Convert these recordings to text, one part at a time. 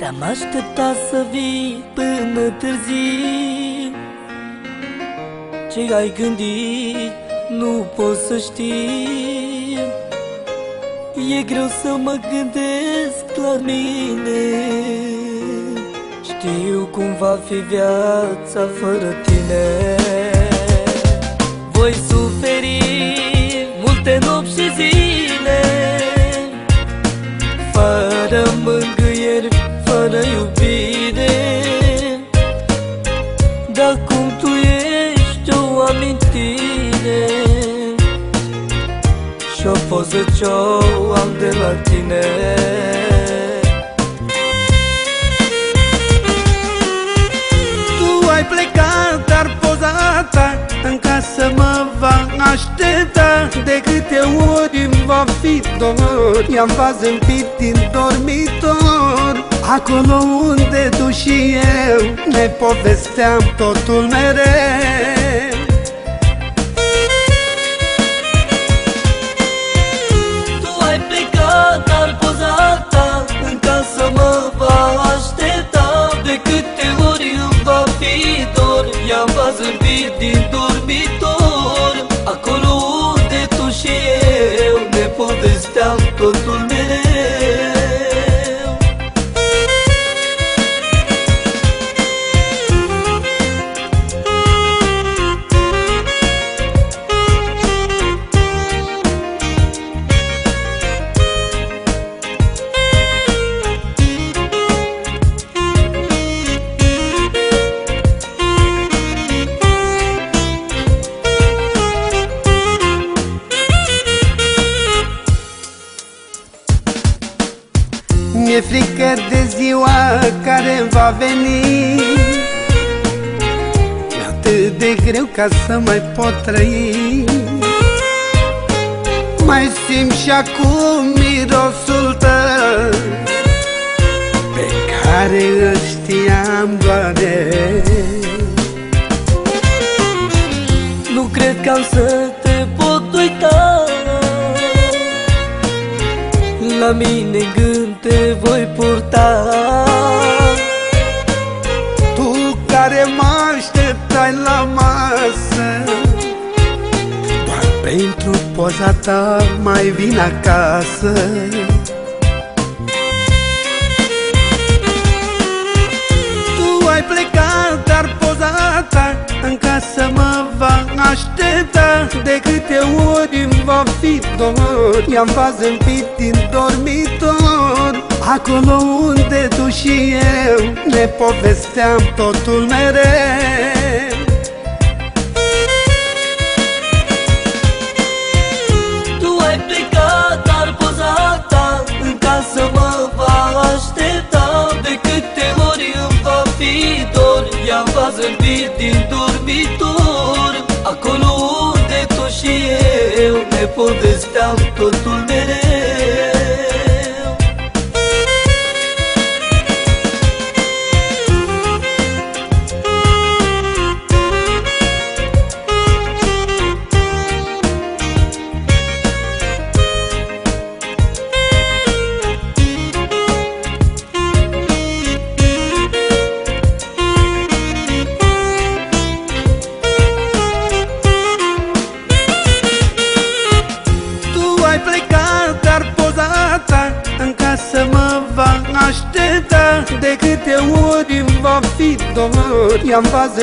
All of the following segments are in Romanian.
Te-am așteptat să vii până târziu. Ce ai gândit nu pot să știu E greu să mă gândesc la mine. Știu cum va fi viața fără tine. Voi suferi poză ce-o am de la tine. Tu ai plecat, dar poza ta în casă mă va aștepta. De câte ori îmi va fi dor I-am vază din dormitor. Acolo unde tu și eu ne povesteam totul mereu ne povesteam totul care va veni. E atât de greu ca să mai pot trăi. Mai simt și acum mirosul tău Pe care îl știam doar eu Nu cred că am să te pot uita. La mine în gând te voi purta pentru poza ta mai vin acasă. Tu ai plecat, dar poza ta în casă mă va aștepta. De câte ori îmi va fi dor I-am vază din dormitor. Acolo unde tu și eu ne povesteam totul mereu eu ne povesteam I-am vază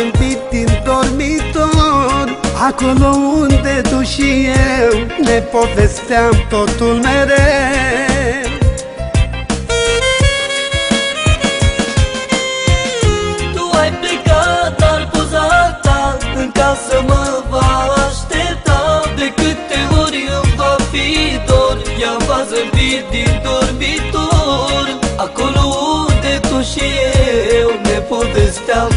din dormitor Acolo unde tu și eu ne povesteam totul mereu. Tu ai plecat, dar poza ta în casă mă va aștepta. De câte ori îmi va fi dor I-am văzut din dormitor. Acolo unde tu și eu ne povesteam